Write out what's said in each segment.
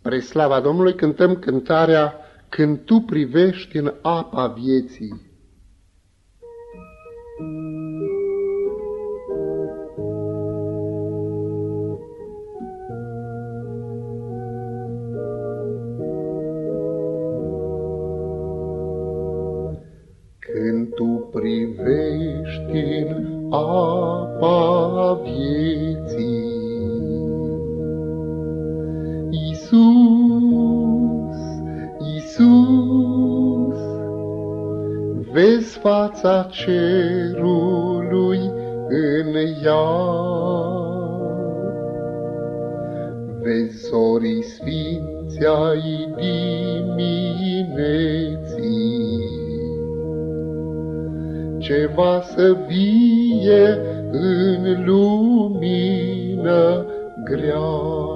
Spre slava Domnului cântăm cântarea Când tu privești în apa vieții. Când tu privești în apa vieții, Iisus, Iisus, vezi fața cerului în ea. Vezi zorii sfinți ai dimineții, ceva să vie în lumină grea.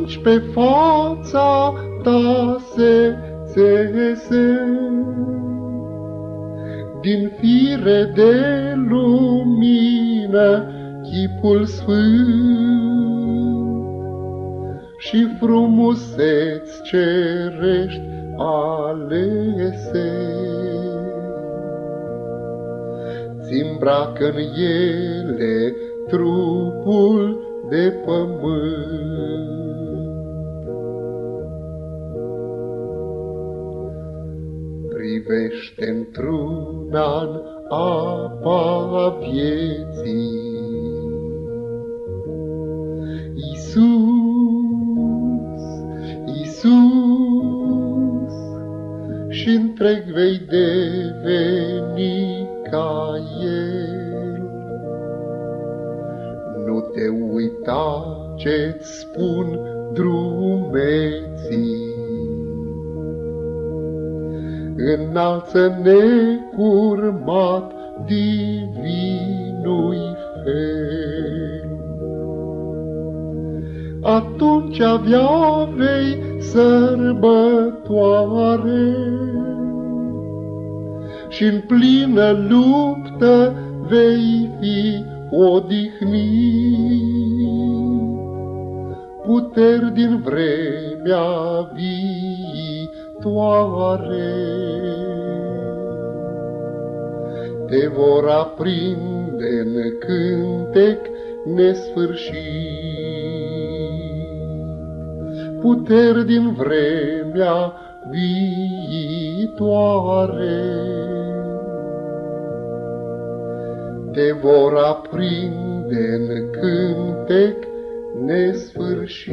Atunci pe fața ta se țese. Din fire de lumină chipul sfânt și frumuseți cerești alese. Ți-mbracă-n ele trupul de pământ. Privește într-una în apa vieții. Iisus, Iisus, și întreg vei deveni ca El. Nu te uita ce-ți spun drumeții, înalță necurmat divinui fel. Atunci avea vei sărbătoare și în plină luptă vei fi odihnit. Puteri din vremea viitoare te vor aprinde în cântec nesfârșit. Puteri din vremea viitoare te vor aprinde în cântec nesfârșit.